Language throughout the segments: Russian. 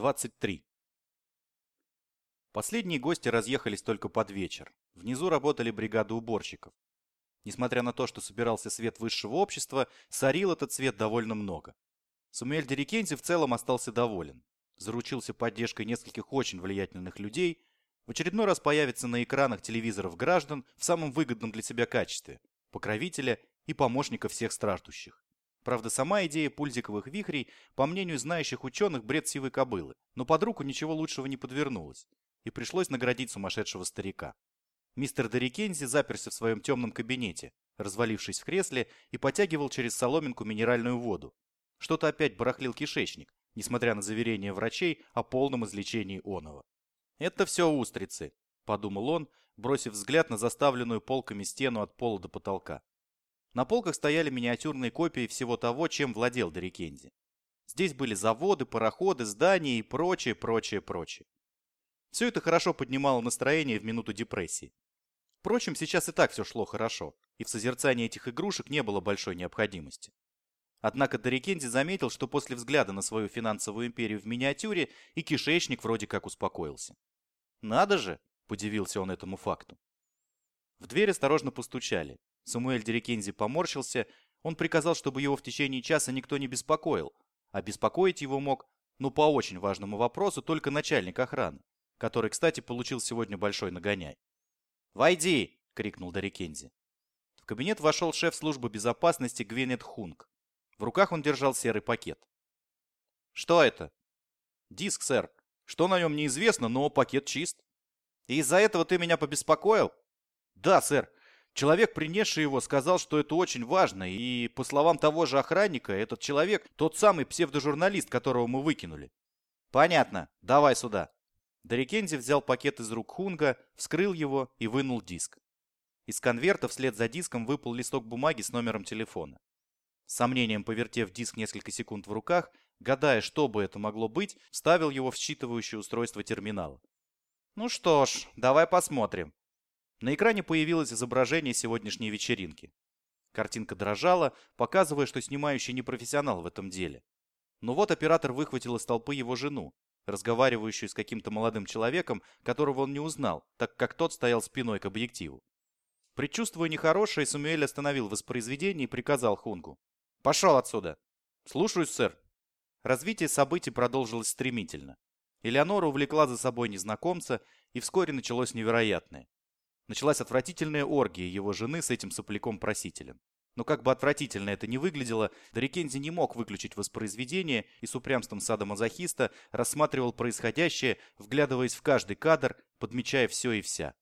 23. Последние гости разъехались только под вечер. Внизу работали бригады уборщиков. Несмотря на то, что собирался свет высшего общества, сорил этот свет довольно много. Самуэль Дерикензи в целом остался доволен. Заручился поддержкой нескольких очень влиятельных людей. В очередной раз появится на экранах телевизоров граждан в самом выгодном для себя качестве – покровителя и помощника всех страждущих. Правда, сама идея пульзиковых вихрей, по мнению знающих ученых, бред сивой кобылы, но под руку ничего лучшего не подвернулось, и пришлось наградить сумасшедшего старика. Мистер Дерикензи заперся в своем темном кабинете, развалившись в кресле, и потягивал через соломинку минеральную воду. Что-то опять барахлил кишечник, несмотря на заверения врачей о полном излечении оного. «Это все устрицы», — подумал он, бросив взгляд на заставленную полками стену от пола до потолка. На полках стояли миниатюрные копии всего того, чем владел Дерикензи. Здесь были заводы, пароходы, здания и прочее, прочее, прочее. Все это хорошо поднимало настроение в минуту депрессии. Впрочем, сейчас и так все шло хорошо, и в созерцании этих игрушек не было большой необходимости. Однако Дорикензи заметил, что после взгляда на свою финансовую империю в миниатюре и кишечник вроде как успокоился. «Надо же!» – подивился он этому факту. В дверь осторожно постучали. Самуэль Дерекензи поморщился, он приказал, чтобы его в течение часа никто не беспокоил, а беспокоить его мог, ну по очень важному вопросу, только начальник охраны, который, кстати, получил сегодня большой нагоняй. «Войди!» — крикнул Дерекензи. В кабинет вошел шеф службы безопасности Гвинет Хунг. В руках он держал серый пакет. «Что это?» «Диск, сэр. Что на нем неизвестно, но пакет чист». «И из-за этого ты меня побеспокоил?» «Да, сэр. Человек, принесший его, сказал, что это очень важно, и, по словам того же охранника, этот человек – тот самый псевдожурналист, которого мы выкинули. Понятно. Давай сюда. Дорикензи взял пакет из рук Хунга, вскрыл его и вынул диск. Из конверта вслед за диском выпал листок бумаги с номером телефона. С сомнением повертев диск несколько секунд в руках, гадая, что бы это могло быть, вставил его в считывающее устройство терминала. «Ну что ж, давай посмотрим», на экране появилось изображение сегодняшней вечеринки. Картинка дрожала, показывая, что снимающий не профессионал в этом деле. Но вот оператор выхватил из толпы его жену, разговаривающую с каким-то молодым человеком, которого он не узнал, так как тот стоял спиной к объективу. Предчувствуя нехорошее, Самуэль остановил воспроизведение и приказал Хунгу. «Пошел отсюда!» «Слушаюсь, сэр!» Развитие событий продолжилось стремительно. Элеонора увлекла за собой незнакомца, и вскоре началось невероятное. Началась отвратительная оргия его жены с этим сопляком-просителем. Но как бы отвратительно это ни выглядело, Дорикензи не мог выключить воспроизведение и с упрямством садомазохиста рассматривал происходящее, вглядываясь в каждый кадр, подмечая все и вся.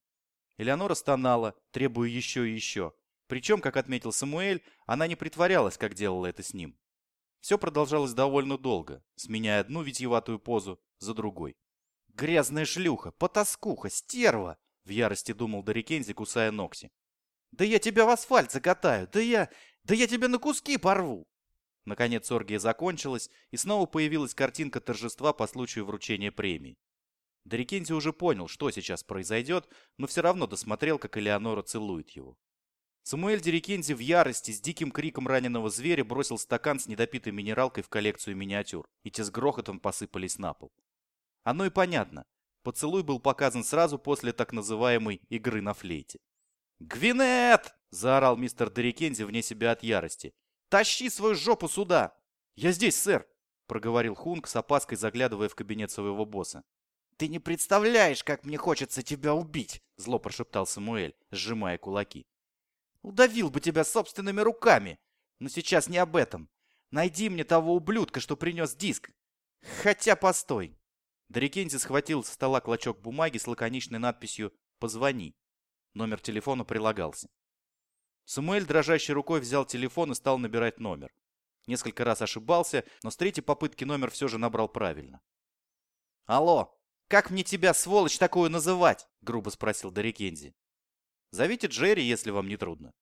Элеонора стонала, требуя еще и еще. Причем, как отметил Самуэль, она не притворялась, как делала это с ним. Все продолжалось довольно долго, сменяя одну витьеватую позу за другой. «Грязная шлюха, потаскуха, стерва!» В ярости думал Дорикензи, кусая Нокси. «Да я тебя в асфальт закатаю! Да я... Да я тебя на куски порву!» Наконец оргия закончилась, и снова появилась картинка торжества по случаю вручения премии. Дорикензи уже понял, что сейчас произойдет, но все равно досмотрел, как Элеонора целует его. Самуэль Дерикензи в ярости с диким криком раненого зверя бросил стакан с недопитой минералкой в коллекцию миниатюр, и те с грохотом посыпались на пол. Оно и понятно. Поцелуй был показан сразу после так называемой игры на флейте. «Гвинет!» – заорал мистер Дерикензи вне себя от ярости. «Тащи свою жопу сюда!» «Я здесь, сэр!» – проговорил Хунг с опаской, заглядывая в кабинет своего босса. «Ты не представляешь, как мне хочется тебя убить!» – зло прошептал Самуэль, сжимая кулаки. «Удавил бы тебя собственными руками! Но сейчас не об этом. Найди мне того ублюдка, что принес диск. Хотя постой, Дорикензи схватил со стола клочок бумаги с лаконичной надписью «Позвони». Номер телефона прилагался. Самуэль дрожащей рукой взял телефон и стал набирать номер. Несколько раз ошибался, но с третьей попытки номер все же набрал правильно. «Алло, как мне тебя, сволочь, такую называть?» — грубо спросил Дорикензи. «Зовите Джерри, если вам не трудно».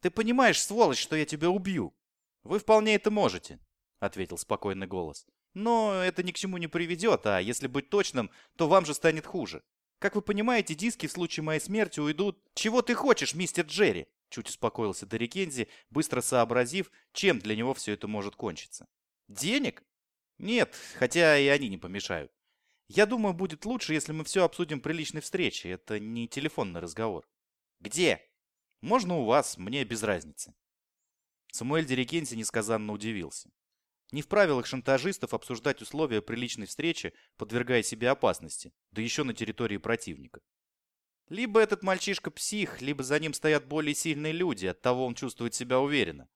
«Ты понимаешь, сволочь, что я тебя убью?» «Вы вполне это можете», — ответил спокойный голос. Но это ни к чему не приведет, а если быть точным, то вам же станет хуже. Как вы понимаете, диски в случае моей смерти уйдут... Чего ты хочешь, мистер Джерри? Чуть успокоился Дорикензи, быстро сообразив, чем для него все это может кончиться. Денег? Нет, хотя и они не помешают. Я думаю, будет лучше, если мы все обсудим при личной встрече. Это не телефонный разговор. Где? Можно у вас, мне без разницы. Самуэль Дерикенси несказанно удивился. Не в правилах шантажистов обсуждать условия приличной встречи, подвергая себе опасности, да еще на территории противника. Либо этот мальчишка псих, либо за ним стоят более сильные люди, оттого он чувствует себя уверенно,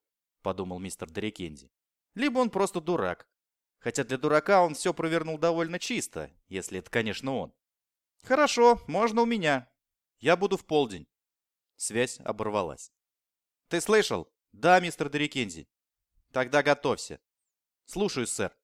подумал мистер Дерикензи. Либо он просто дурак. Хотя для дурака он все провернул довольно чисто, если это, конечно, он. Хорошо, можно у меня. Я буду в полдень. Связь оборвалась. Ты слышал? Да, мистер Дерикензи. Тогда готовься. Слушаюсь, сэр.